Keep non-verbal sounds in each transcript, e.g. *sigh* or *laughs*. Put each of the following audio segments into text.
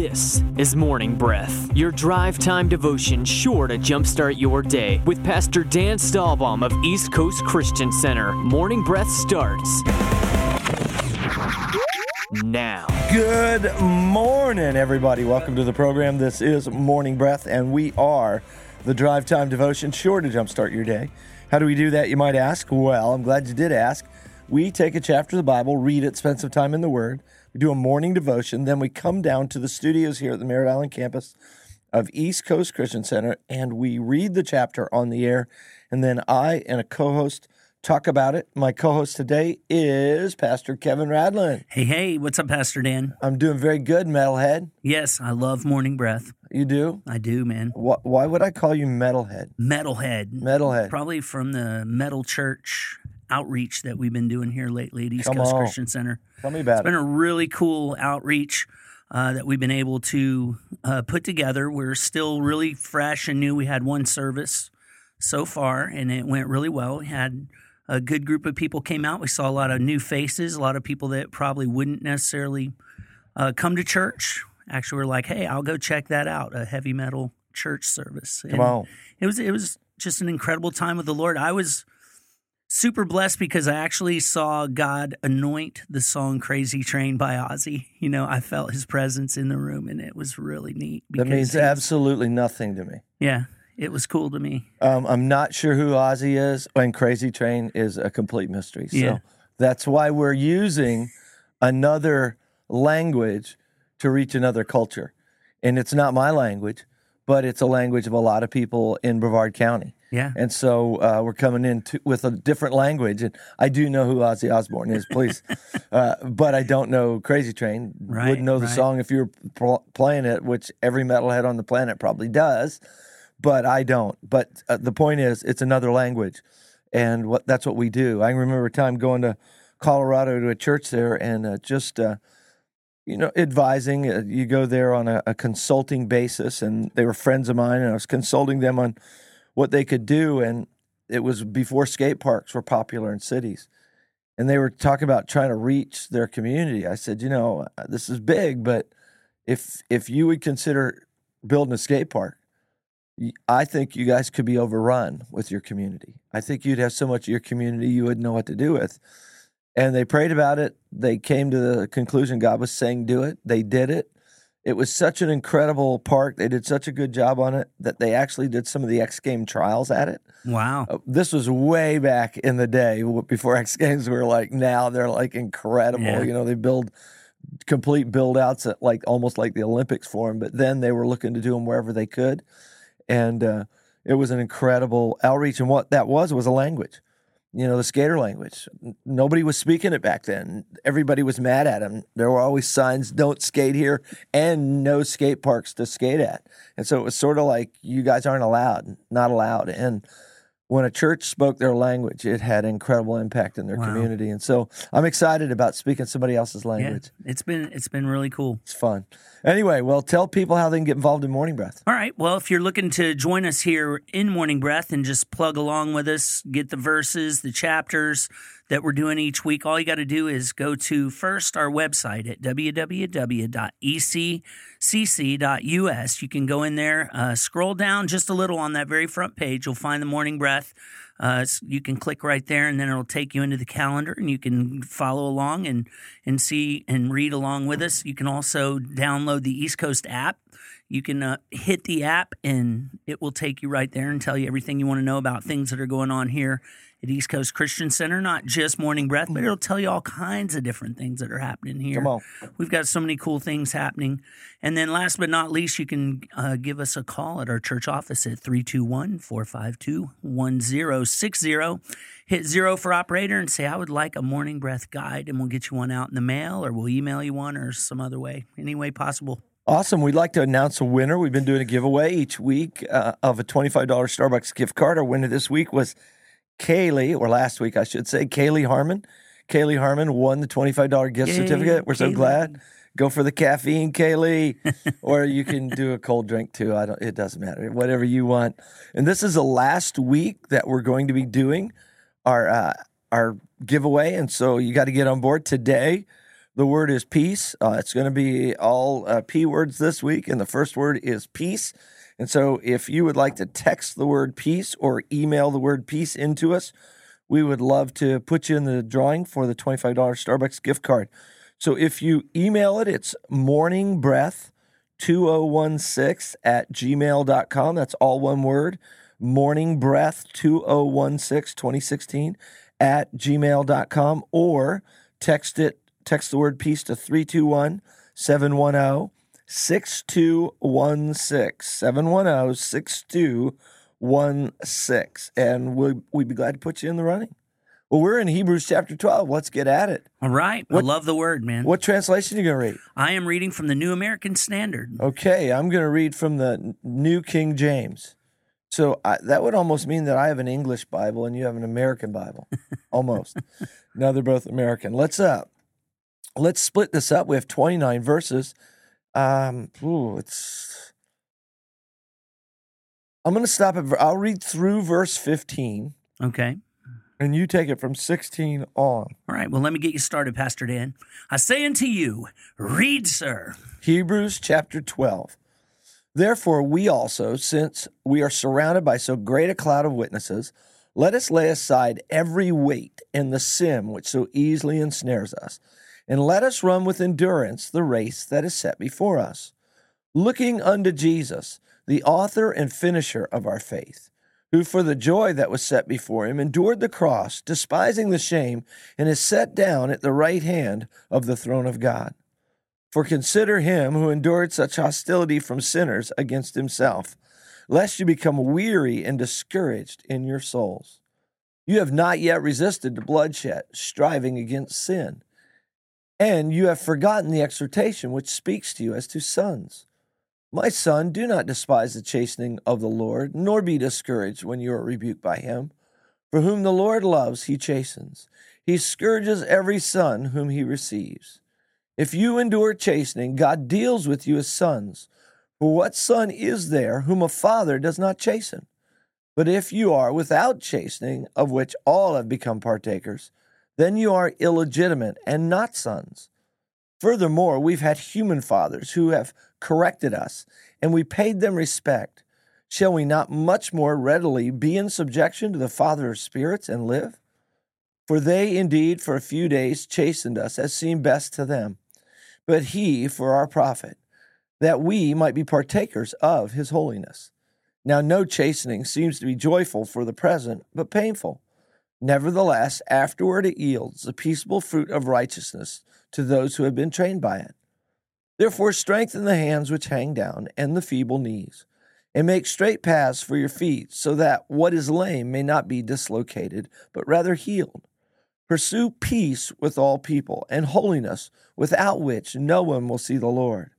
This is Morning Breath, your drive time devotion sure to jumpstart your day with Pastor Dan Stahlbaum of East Coast Christian Center. Morning Breath starts now. Good morning, everybody. Welcome to the program. This is Morning Breath, and we are the Drive Time Devotion, sure to jumpstart your day. How do we do that, you might ask? Well, I'm glad you did ask. We take a chapter of the Bible, read it, spend some time in the Word. We do a morning devotion. Then we come down to the studios here at the Merritt Island campus of East Coast Christian Center and we read the chapter on the air. And then I and a co host talk about it. My co host today is Pastor Kevin Radlin. Hey, hey, what's up, Pastor Dan? I'm doing very good, Metalhead. Yes, I love morning breath. You do? I do, man. Wh- Why would I call you Metalhead? Metalhead. Metalhead. Probably from the metal church outreach that we've been doing here lately at East Come Coast on. Christian Center. Tell me It's about been it. a really cool outreach uh, that we've been able to uh, put together. We're still really fresh and new. We had one service so far, and it went really well. We had a good group of people came out. We saw a lot of new faces, a lot of people that probably wouldn't necessarily uh, come to church. Actually, were like, "Hey, I'll go check that out." A heavy metal church service. Come on. it was it was just an incredible time with the Lord. I was super blessed because I actually saw God anoint the song "Crazy Train" by Ozzy. You know, I felt His presence in the room, and it was really neat. That means absolutely nothing to me. Yeah, it was cool to me. Um, I'm not sure who Ozzy is, and Crazy Train is a complete mystery. So Yeah. that's why we're using another language to reach another culture. And it's not my language, but it's a language of a lot of people in Brevard County. Yeah, And so uh, we're coming in to, with a different language. And I do know who Ozzy Osbourne is, please. *laughs* uh, but I don't know Crazy Train. Right, Wouldn't know the right. song if you were pl- playing it, which every metalhead on the planet probably does. But I don't. But uh, the point is, it's another language. And what that's what we do. I remember a time going to Colorado to a church there and uh, just. Uh, you know, advising. Uh, you go there on a, a consulting basis, and they were friends of mine, and I was consulting them on what they could do. And it was before skate parks were popular in cities, and they were talking about trying to reach their community. I said, you know, uh, this is big, but if if you would consider building a skate park, I think you guys could be overrun with your community. I think you'd have so much of your community you wouldn't know what to do with. And they prayed about it. They came to the conclusion God was saying, do it. They did it. It was such an incredible park. They did such a good job on it that they actually did some of the X Game trials at it. wow. Uh, This was way back in the day before *laughs* X Games were like now they're like incredible. Yeah. You know, they build complete build outs at like almost like the Olympics for them, but then they were looking to do them wherever they could. And uh, it was an incredible outreach. And what that was was a language, you know, the skater language. Nobody was speaking it back then. Everybody was mad at him. There were always signs, don't skate here, and no skate parks to skate at. And so it was sort of like, you guys aren't allowed, not allowed. And when a church spoke their language, it had incredible impact in their Wow. community. And so I'm excited about speaking somebody else's Yeah, language. it's been it's been really cool. It's fun. Anyway, well, tell people how they can get involved in Morning Breath. All right. Well, if you're looking to join us here in Morning Breath and just plug along with us, get the verses, the chapters that we're doing each week, all you got to do is go to first our website at www.eccc.us. You can go in there, uh, scroll down just a little on that very front page. You'll find the Morning Breath. Uh, you can click right there, and then it'll take you into the calendar, and you can follow along and and see and read along with us. You can also download the East Coast app. You can uh, hit the app, and it will take you right there and tell you everything you want to know about things that are going on here at East Coast Christian Center. Not just Morning Breath, but it'll tell you all kinds of different things that are happening here. Come on. We've got so many cool things happening. And then last but not least, you can uh, give us a call at our church office at 321 452 1060. Hit zero for operator and say, I would like a morning breath guide, and we'll get you one out in the mail or we'll email you one or some other way, any way possible. Awesome. We'd like to announce a winner. We've been doing a giveaway each week uh, of a $25 Starbucks gift card. Our winner this week was Kaylee, or last week, I should say, Kaylee Harmon. Kaylee Harmon won the $25 gift Yay, certificate. We're so glad. Go for the caffeine, Kaylee, or you can do a cold drink too. I don't. It doesn't matter. Whatever you want. And this is the last week that we're going to be doing our uh, our giveaway, and so you got to get on board today The word is peace. Uh, it's going to be all uh, P words this week, and the first word is peace. And so, if you would like to text the word peace or email the word peace into us, we would love to put you in the drawing for the $25 Starbucks gift card. So, if you email it, it's morningbreath2016 at gmail.com. That's all one word morningbreath2016 2016 at gmail.com or text it text the word peace to 321 710 6216 710 6216 and we'll, we'd be glad to put you in the running well we're in hebrews chapter 12 let's get at it All right. What- I love the word, man. what translation are you going to read I am reading from the New American Standard. Okay, I'm going to read from the New King James. So I, that would almost mean that I have an English Bible and you have an American Bible, *laughs* almost. now they're both American. Let's uh, let's split this up. We have 29 verses. Um, ooh, it's. I'm going to stop at. I'll read through verse 15, Okay. and you take it from 16 on. All right. Well, let me get you started, Pastor Dan. I say unto you, read, sir. Hebrews chapter 12. Therefore, we also, since we are surrounded by so great a cloud of witnesses, let us lay aside every weight and the sin which so easily ensnares us, and let us run with endurance the race that is set before us, looking unto Jesus, the author and finisher of our faith, who for the joy that was set before him endured the cross, despising the shame, and is set down at the right hand of the throne of God. For consider him who endured such hostility from sinners against himself, lest you become weary and discouraged in your souls. You have not yet resisted the bloodshed, striving against sin. And you have forgotten the exhortation which speaks to you as to sons. My son, do not despise the chastening of the Lord, nor be discouraged when you are rebuked by him. For whom the Lord loves, he chastens. He scourges every son whom he receives. If you endure chastening, God deals with you as sons. For what son is there whom a father does not chasten? But if you are without chastening, of which all have become partakers, then you are illegitimate and not sons. Furthermore, we've had human fathers who have corrected us, and we paid them respect. Shall we not much more readily be in subjection to the Father of spirits and live? For they indeed for a few days chastened us as seemed best to them, but he for our profit, that we might be partakers of his holiness. Now, no chastening seems to be joyful for the present, but painful. Nevertheless, afterward it yields the peaceable fruit of righteousness to those who have been trained by it. Therefore, strengthen the hands which hang down and the feeble knees, and make straight paths for your feet, so that what is lame may not be dislocated, but rather healed. Pursue peace with all people and holiness, without which no one will see the Lord.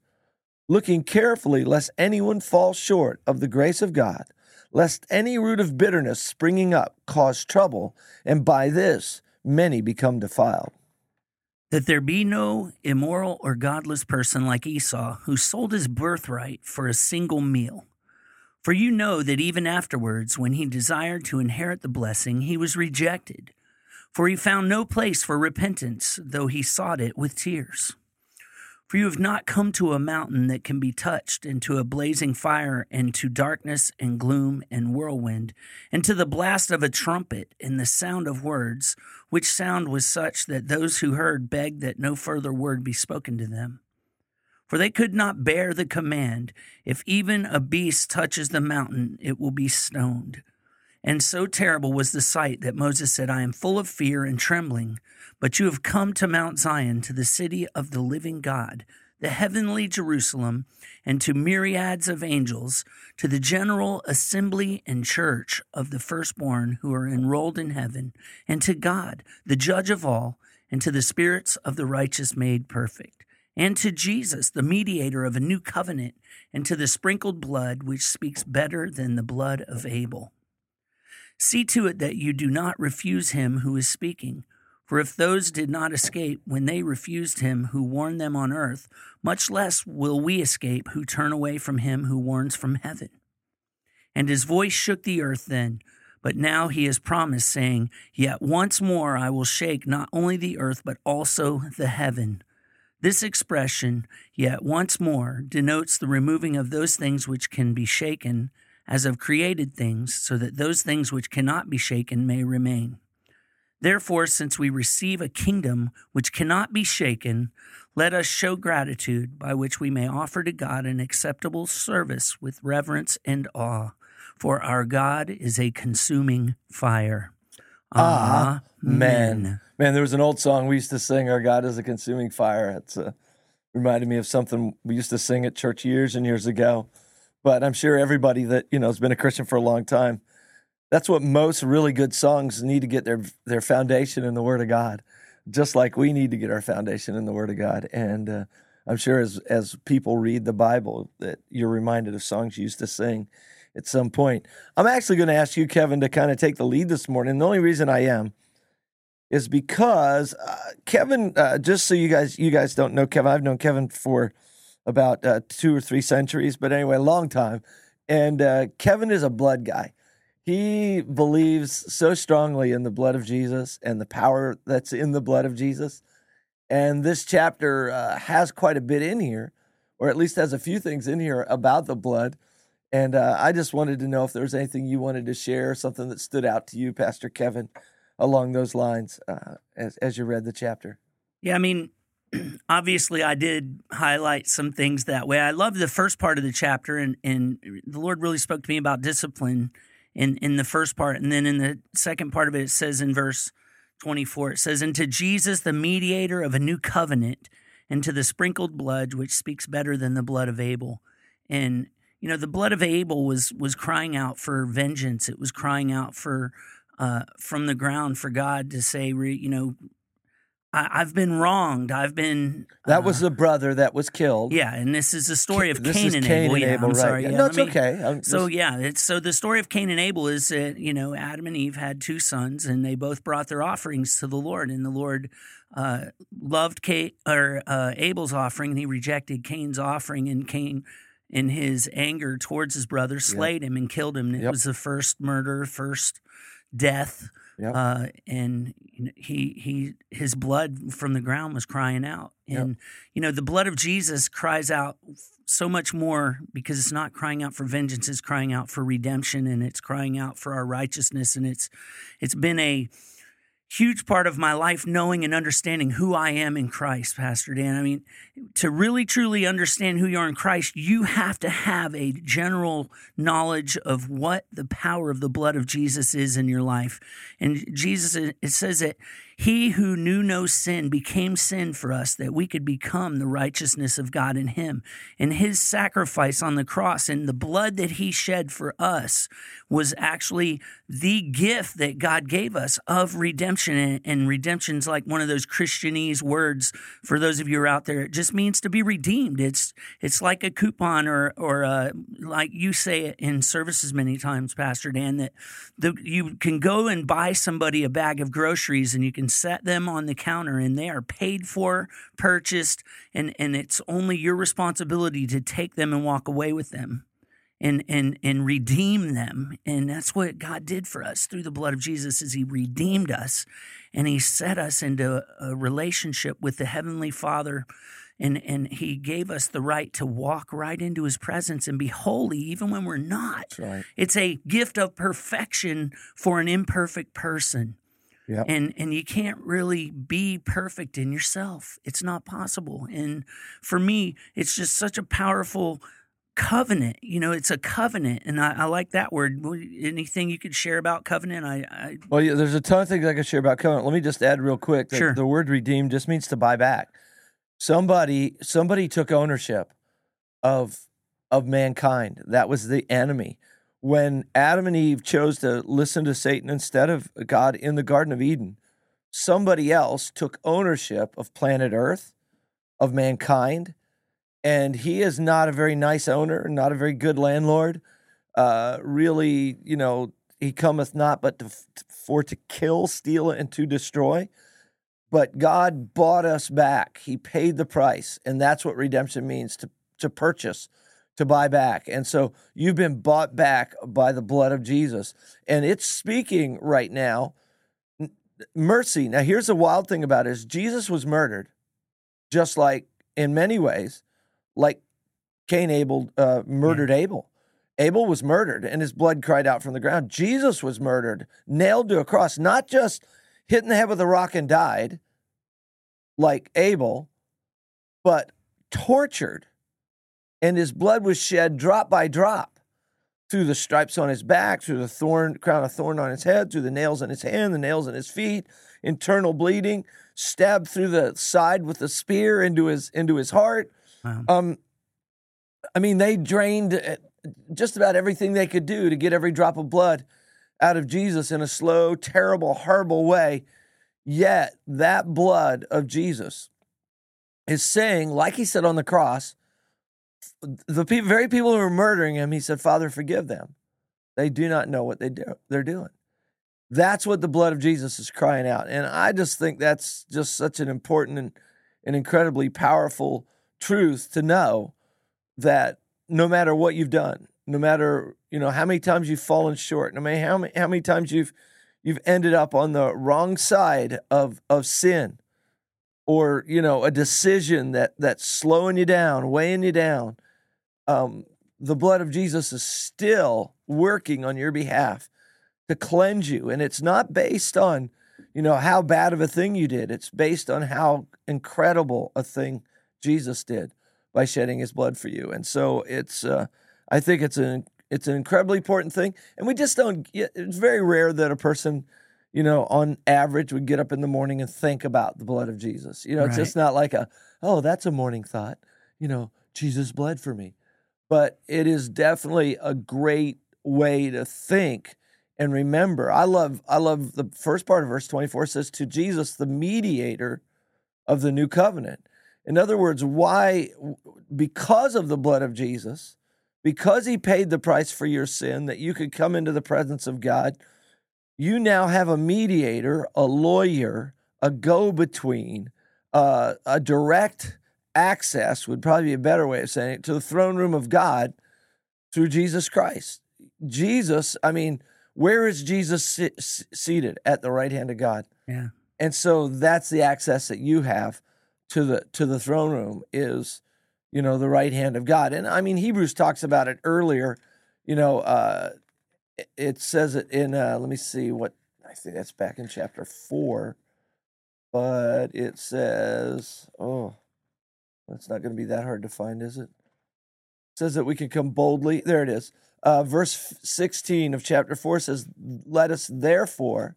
Looking carefully lest anyone fall short of the grace of God, lest any root of bitterness springing up cause trouble, and by this many become defiled. That there be no immoral or godless person like Esau, who sold his birthright for a single meal. For you know that even afterwards, when he desired to inherit the blessing, he was rejected. For he found no place for repentance, though he sought it with tears. For you have not come to a mountain that can be touched, and to a blazing fire, and to darkness and gloom and whirlwind, and to the blast of a trumpet and the sound of words, which sound was such that those who heard begged that no further word be spoken to them. For they could not bear the command, if even a beast touches the mountain, it will be stoned. And so terrible was the sight that Moses said, I am full of fear and trembling. But you have come to Mount Zion, to the city of the living God, the heavenly Jerusalem, and to myriads of angels, to the general assembly and church of the firstborn who are enrolled in heaven, and to God, the judge of all, and to the spirits of the righteous made perfect, and to Jesus, the mediator of a new covenant, and to the sprinkled blood which speaks better than the blood of Abel. See to it that you do not refuse him who is speaking. For if those did not escape when they refused him who warned them on earth, much less will we escape who turn away from him who warns from heaven. And his voice shook the earth then, but now he has promised, saying, Yet once more I will shake not only the earth, but also the heaven. This expression, yet once more, denotes the removing of those things which can be shaken as of created things, so that those things which cannot be shaken may remain. Therefore, since we receive a kingdom which cannot be shaken, let us show gratitude by which we may offer to God an acceptable service with reverence and awe. For our God is a consuming fire. Amen. Amen. Man, there was an old song we used to sing, Our God is a consuming fire. It's uh, reminded me of something we used to sing at church years and years ago. But I'm sure everybody that, you know, has been a Christian for a long time, that's what most really good songs need to get their their foundation in the Word of God just like we need to get our foundation in the Word of God. And uh, I'm sure as as people read the Bible, that you're reminded of songs you used to sing at some point. I'm actually going to ask you, Kevin, to kind of take the lead this morning. The only reason I am is because uh, Kevin. Uh, just so you guys you guys don't know Kevin, I've known Kevin for about uh, two or three centuries, but anyway, a long time. And uh, Kevin is a blood guy he believes so strongly in the blood of Jesus and the power that's in the blood of Jesus. And this chapter uh, has quite a bit in here, or at least has a few things in here about the blood. And uh, I just wanted to know if there was anything you wanted to share, something that stood out to you, Pastor Kevin, along those lines uh, as, as you read the chapter. Yeah, I mean, *clears throat* obviously I did highlight some things that way. I love the first part of the chapter, and, and the Lord really spoke to me about discipline in in the first part, and then in the second part of it, it says in verse twenty four, it says, "And to Jesus, the mediator of a new covenant, and to the sprinkled blood, which speaks better than the blood of Abel." And you know, the blood of Abel was was crying out for vengeance. It was crying out for uh, from the ground for God to say, you know, I, have been wronged. I've been. That uh, was the brother that was killed. Yeah, and this is the story of Cain and Cain Abel. And yeah, Abel I'm right. sorry. Yeah, no, it's me, okay. I'm so yeah, it's, so the story of Cain and Abel is that you know Adam and Eve had two sons, and they both brought their offerings to the Lord, and the Lord uh, loved Cain, or uh, Abel's offering, and he rejected Cain's offering, and Cain. In his anger towards his brother, slayed yep. him and killed him. And it was the first murder, first death Yep. Uh, and he he his blood from the ground was crying out, and yep. you know the blood of Jesus cries out so much more because it's not crying out for vengeance; it's crying out for redemption, and it's crying out for our righteousness, and it's it's been a huge part of my life knowing and understanding who I am in Christ, Pastor Dan. I mean, to really truly understand who you are in Christ, you have to have a general knowledge of what the power of the blood of Jesus is in your life. And Jesus, it says that he who knew no sin became sin for us that we could become the righteousness of God in him. And his sacrifice on the cross and the blood that he shed for us was actually the gift that God gave us of redemption. And redemption's like one of those Christianese words for those of you who are out there. It just means to be redeemed. It's it's like a coupon or or uh, like you say it in services many times, Pastor Dan, that the, you can go and buy somebody a bag of groceries and you can set them on the counter and they are paid for, purchased, and, and it's only your responsibility to take them and walk away with them and and and redeem them. And that's what God did for us. Through the blood of Jesus is he redeemed us and he set us into a relationship with the heavenly Father and and he gave us the right to walk right into his presence and be holy even when we're not. Right. it's a gift of perfection for an imperfect person Yep. And and you can't really be perfect in yourself. It's not possible. And for me, it's just such a powerful covenant. You know, it's a covenant, and I, I like that word. Anything you could share about covenant? I, I well, yeah, there's a ton of things I could share about covenant. Let me just add real quick. That sure. The word redeem just means to buy back. Somebody somebody took ownership of of mankind. That was the enemy when Adam and Eve chose to listen to Satan instead of God in the Garden of Eden, somebody else took ownership of planet Earth, of mankind, and he is not a very nice owner, not a very good landlord. Uh, really, you know, he cometh not but to, for to kill, steal, and to destroy. But God bought us back. He paid the price, and that's what redemption means to to purchase to buy back. And so you've been bought back by the blood of Jesus. And it's speaking right now mercy. Now here's the wild thing about it is Jesus was murdered. just like in many ways, like Cain Abel uh, murdered Abel. Abel was murdered and his blood cried out from the ground. Jesus was murdered, nailed to a cross, not just hit in the head with a rock and died like Abel, but tortured. And his blood was shed drop by drop through the stripes on his back, through the thorn, crown of thorn on his head, through the nails in his hand, the nails in his feet, internal bleeding, stabbed through the side with a spear into his into his heart. Wow. Um, I mean, they drained uh, just about everything they could do to get every drop of blood out of Jesus in a slow, terrible, horrible way. Yet that blood of Jesus is saying, like he said on the cross, the pe- very people who were murdering him, he said, Father, forgive them. They do not know what they do, they're doing. That's what the blood of Jesus is crying out. And I just think that's just such an important and, and incredibly powerful truth to know that no matter what you've done, no matter you know how many times you've fallen short, no matter how many how many times you've you've ended up on the wrong side of of sin, or you know a decision that that's slowing you down, weighing you down, um, the blood of Jesus is still working on your behalf to cleanse you, and it's not based on you know how bad of a thing you did. It's based on how incredible a thing Jesus did by shedding His blood for you, and so it's. Uh, I think it's an it's an incredibly important thing, and we just don't. It's very rare that a person, you know, on average, would get up in the morning and think about the blood of Jesus. You know, it's just not like a oh, that's a morning thought. You know, Jesus bled for me, but it is definitely a great way to think and remember. I love I love the first part of verse twenty four says to Jesus, the mediator of the new covenant. In other words, why? Because of the blood of Jesus because he paid the price for your sin that you could come into the presence of God, you now have a mediator, a lawyer, a go between, uh, a direct access would probably be a better way of saying it to the throne room of God through Jesus Christ. Jesus, I mean, where is Jesus si- seated at the right hand of God? Yeah. And so that's the access that you have to the to the throne room is you know the right hand of God. And I mean Hebrews talks about it earlier, you know, uh it- says it in uh let me see what I think that's back in chapter 4. But it says, oh, that's not going to be that hard to find, is it? It says that we can come boldly. There it is. Uh, verse 16 of chapter 4 says, Let us therefore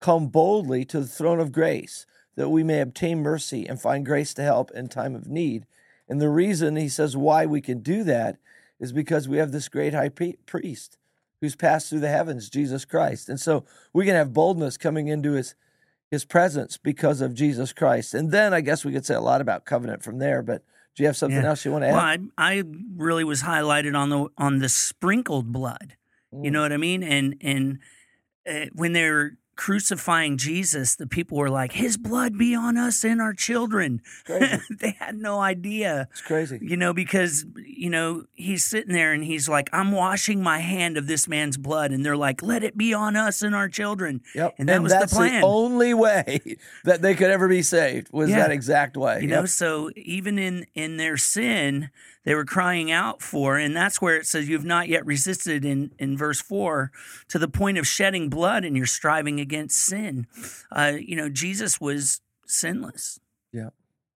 come boldly to the throne of grace that we may obtain mercy and find grace to help in time of need. And the reason he says why we can do that is because we have this great high priest who's passed through the heavens, Jesus Christ. And so we can have boldness coming into his his presence because of Jesus Christ. And then I guess we could say a lot about covenant from there, but do you have something Yeah. else you want to add? Well, I, I really was highlighted on the on the sprinkled blood. Mm. You know what I mean? And and uh, when they're crucifying Jesus, the people were like, "His blood be on us and our children." *laughs* They had no idea, It's crazy. you know, because you know he's sitting there and he's like, "I'm washing my hand of this man's blood," and they're like, "Let it be on us and our children." Yep. And that was the plan. only way *laughs* that they could ever be saved was Yeah. that exact way. You Yep. know, so even in in their sin, they were crying out for, and that's where it says you have not yet resisted in in verse four to the point of shedding blood, and you're striving against sin. Uh, you know, Jesus was sinless. Yeah.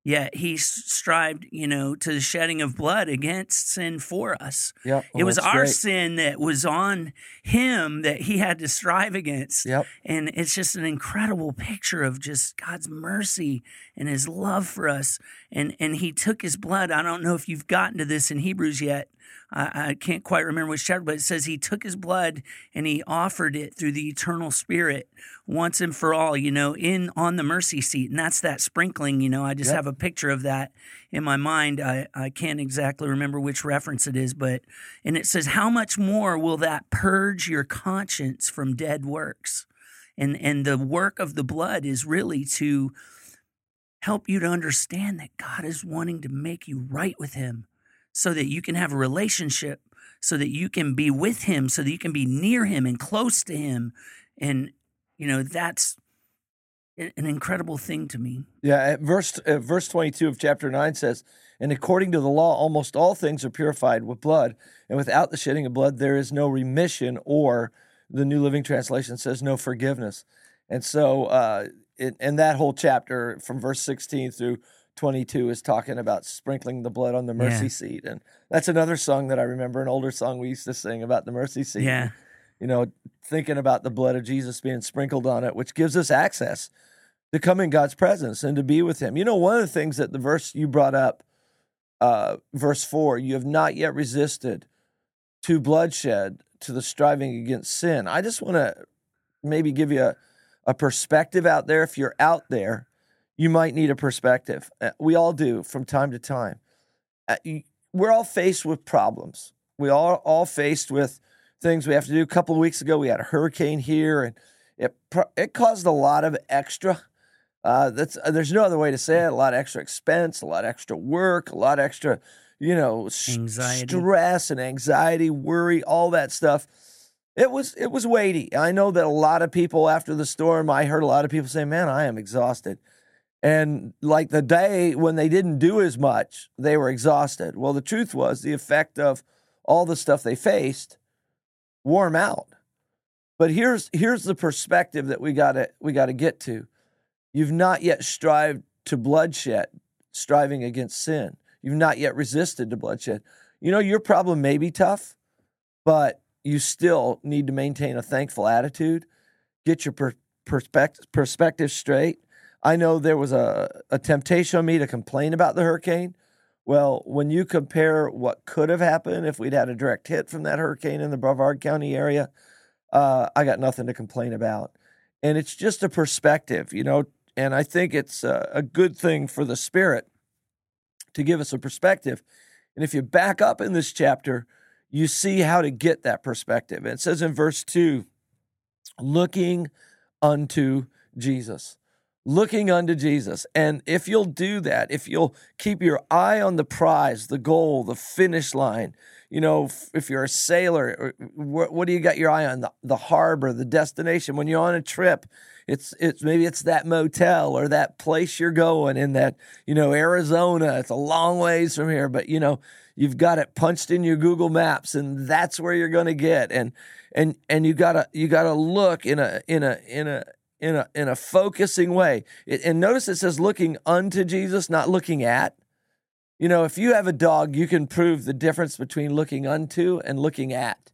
Yet he strived, you know, to the shedding of blood against sin for us. Yep. it Oh, was our great. sin that was on him that he had to strive against. Yep. And it's just an incredible picture of just God's mercy and his love for us. And and he took his blood. I don't know if you've gotten to this in Hebrews yet. I, I can't quite remember which chapter, but it says he took his blood and he offered it through the eternal spirit once and for all, you know, in on the mercy seat. And that's that sprinkling, you know. I just Yep. have a picture of that in my mind. I, I can't exactly remember which reference it is, but and it says, How much more will that purge your conscience from dead works? And and the work of the blood is really to help you to understand that God is wanting to make you right with him so that you can have a relationship, so that you can be with him, so that you can be near him and close to him. And you know, that's an incredible thing to me. Yeah, verse verse 22 of chapter 9 says, "And according to the law almost all things are purified with blood, and without the shedding of blood there is no remission or the New Living Translation says no forgiveness." And so uh in, in that whole chapter from verse 16 through 22 is talking about sprinkling the blood on the mercy Yeah. seat. And that's another song that I remember, an older song we used to sing about the mercy seat. Yeah. You know, thinking about the blood of Jesus being sprinkled on it, which gives us access to come in God's presence and to be with Him. You know, one of the things that the verse you brought up, uh, verse four, you have not yet resisted to bloodshed, to the striving against sin. I just want to maybe give you a, a perspective out there. If you're out there, you might need a perspective. Uh, We all do from time to time. Uh, We're all faced with problems. We are all faced with things we have to do. A couple of weeks ago, we had a hurricane here, and it it caused a lot of extra. Uh, that's uh, there's no other way to say it. A lot of extra expense, a lot of extra work, a lot of extra, you know, Anxiety. stress and anxiety, worry, all that stuff. It was it was weighty. I know that a lot of people after the storm, I heard a lot of people say, "Man, I am exhausted." And like the day when they didn't do as much, they were exhausted. Well, the truth was the effect of all the stuff they faced wore them out. But here's here's the perspective that we got to we got to get to. You've not yet strived to bloodshed, striving against sin. You've not yet resisted to bloodshed. You know your problem may be tough, but you still need to maintain a thankful attitude. Get your per- perspective perspective straight. I know there was a, a temptation on me to complain about the hurricane. Well, when you compare what could have happened if we'd had a direct hit from that hurricane in the Brevard County area, uh, I got nothing to complain about. And it's just a perspective, you know, and I think it's a, a good thing for the Spirit to give us a perspective. And if you back up in this chapter, you see how to get that perspective. It says in verse 2 looking unto Jesus. Looking unto Jesus. And if you'll do that, if you'll keep your eye on the prize, the goal, the finish line, you know, if you're a sailor, what, do you got your eye on? The, the harbor, the destination. When you're on a trip, it's it's maybe it's that motel or that place you're going in that you know Arizona. It's a long ways from here, but you know you've got it punched in your Google Maps, and that's where you're going to get. And and and you gotta you gotta look in a in a in a in a in a focusing way. It, and notice it says looking unto Jesus, not looking at. You know, if you have a dog, you can prove the difference between looking unto and looking at.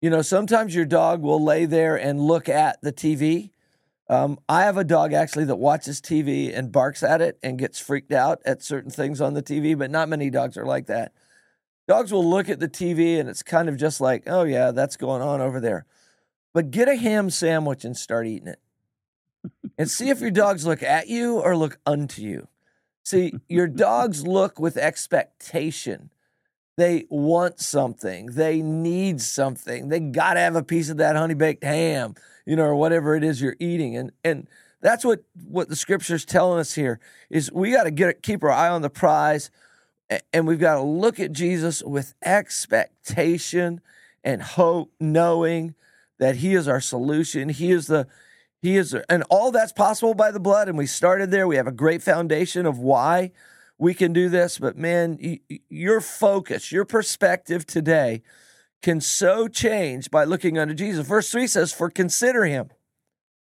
You know, sometimes your dog will lay there and look at the TV. Um, I have a dog actually that watches TV and barks at it and gets freaked out at certain things on the TV, but not many dogs are like that. Dogs will look at the TV and it's kind of just like, oh, yeah, that's going on over there. But get a ham sandwich and start eating it. And see if your dogs look at you or look unto you. See, your dogs look with expectation. They want something. They need something. They got to have a piece of that honey baked ham, you know, or whatever it is you're eating. And and that's what what the scripture's telling us here is we got to get keep our eye on the prize, and we've got to look at Jesus with expectation and hope, knowing that He is our solution. He is the he is, and all that's possible by the blood. And we started there. We have a great foundation of why we can do this. But man, your focus, your perspective today can so change by looking unto Jesus. Verse 3 says, For consider him.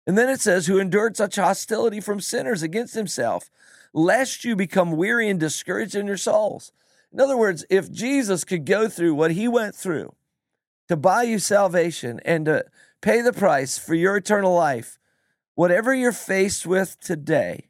And then it says, Who endured such hostility from sinners against himself, lest you become weary and discouraged in your souls. In other words, if Jesus could go through what he went through to buy you salvation and to pay the price for your eternal life, whatever you're faced with today,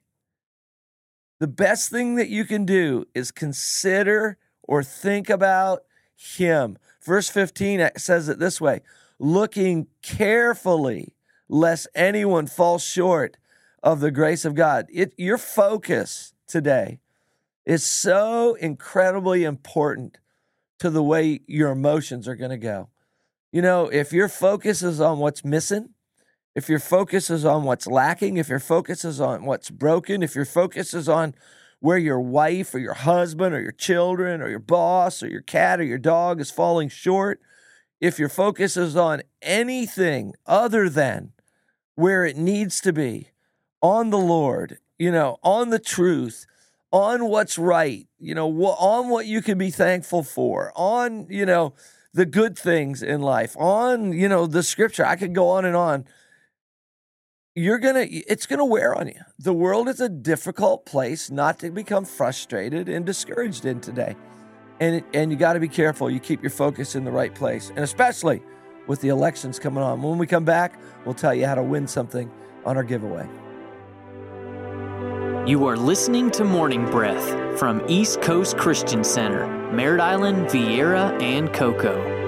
the best thing that you can do is consider or think about Him. Verse 15 says it this way looking carefully lest anyone fall short of the grace of God. It, your focus today is so incredibly important to the way your emotions are going to go. You know, if your focus is on what's missing, if your focus is on what's lacking, if your focus is on what's broken, if your focus is on where your wife or your husband or your children or your boss or your cat or your dog is falling short, if your focus is on anything other than where it needs to be, on the Lord, you know, on the truth, on what's right, you know, on what you can be thankful for, on, you know, the good things in life, on, you know, the scripture. I could go on and on. You're going to, it's going to wear on you. The world is a difficult place not to become frustrated and discouraged in today. And, and you got to be careful. You keep your focus in the right place. And especially with the elections coming on. When we come back, we'll tell you how to win something on our giveaway. You are listening to Morning Breath from East Coast Christian Center, Merritt Island, Viera, and Cocoa.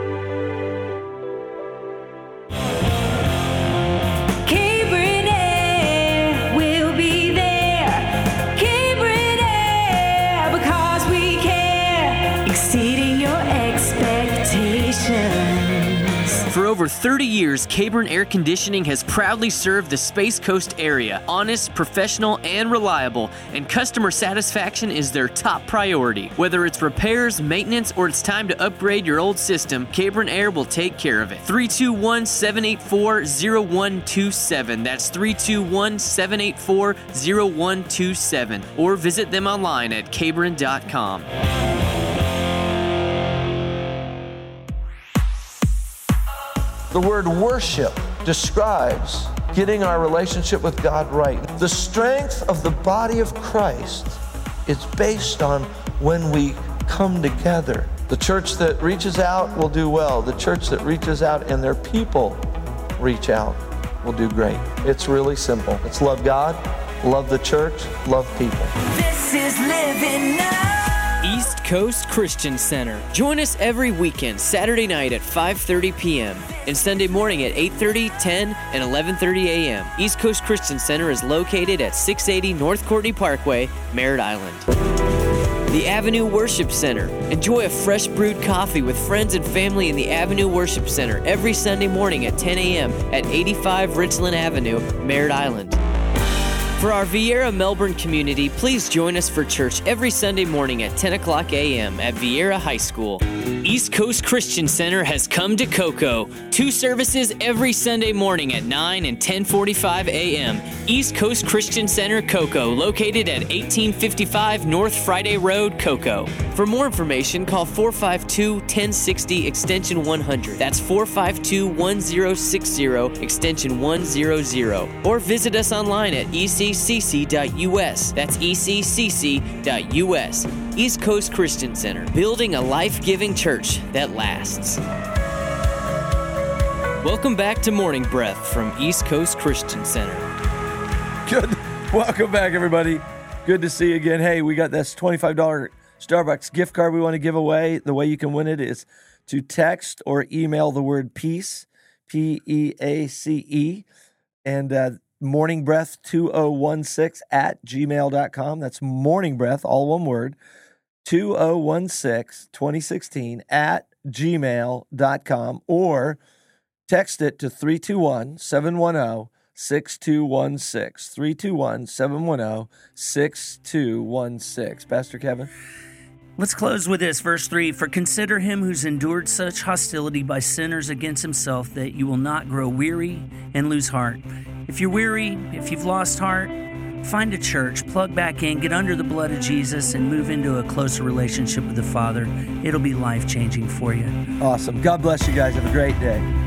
Over 30 years, Cabron Air Conditioning has proudly served the Space Coast area. Honest, professional, and reliable, and customer satisfaction is their top priority. Whether it's repairs, maintenance, or it's time to upgrade your old system, Cabron Air will take care of it. 321 784 0127. That's 321 784 0127. Or visit them online at cabron.com. The word worship describes getting our relationship with God right. The strength of the body of Christ is based on when we come together. The church that reaches out will do well. The church that reaches out and their people reach out will do great. It's really simple. It's love God, love the church, love people. This is living now. East Coast Christian Center. Join us every weekend, Saturday night at 5:30 p.m. and Sunday morning at 8:30, 10, and 11:30 a.m. East Coast Christian Center is located at 680 North Courtenay Parkway, Merritt Island. The Avenue Worship Center. Enjoy a fresh brewed coffee with friends and family in the Avenue Worship Center every Sunday morning at 10 a.m. at 85 Richland Avenue, Merritt Island. For our Viera Melbourne community, please join us for church every Sunday morning at 10 o'clock a.m. at Viera High School. East Coast Christian Center has come to Cocoa. Two services every Sunday morning at 9 and 10:45 a.m. East Coast Christian Center, Cocoa, located at 1855 North Friday Road, Cocoa. For more information, call 452-1060 extension 100. That's 452-1060 extension 100 or visit us online at EC eccc.us. That's eccc.us. East Coast Christian Center, building a life giving church that lasts. Welcome back to Morning Breath from East Coast Christian Center. Good. *laughs* Welcome back, everybody. Good to see you again. Hey, we got this $25 Starbucks gift card we want to give away. The way you can win it is to text or email the word peace, P E A C E, and uh, morning breath 2016 at gmail.com. That's morning breath, all one word, 2016 2016 at gmail.com or text it to 321 710 6216. 321 710 6216. Pastor Kevin? Let's close with this, verse 3 For consider him who's endured such hostility by sinners against himself that you will not grow weary and lose heart. If you're weary, if you've lost heart, find a church, plug back in, get under the blood of Jesus, and move into a closer relationship with the Father. It'll be life changing for you. Awesome. God bless you guys. Have a great day.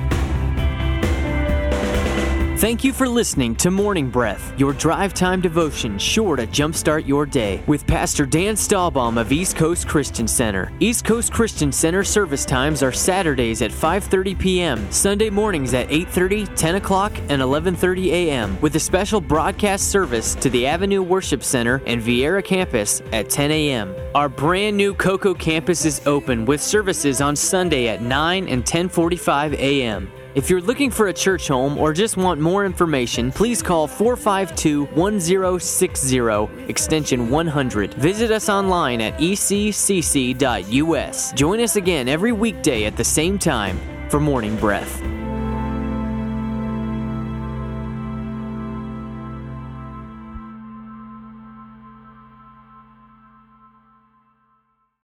Thank you for listening to Morning Breath, your drive time devotion sure to jumpstart your day with Pastor Dan Stahlbaum of East Coast Christian Center. East Coast Christian Center service times are Saturdays at 5:30 p.m., Sunday mornings at 8:30, 10 o'clock, and 11:30 a.m. with a special broadcast service to the Avenue Worship Center and Viera campus at 10 a.m. Our brand new Cocoa campus is open with services on Sunday at 9 and 10:45 a.m. If you're looking for a church home or just want more information, please call 452 1060 extension 100. Visit us online at eccc.us. Join us again every weekday at the same time for Morning Breath.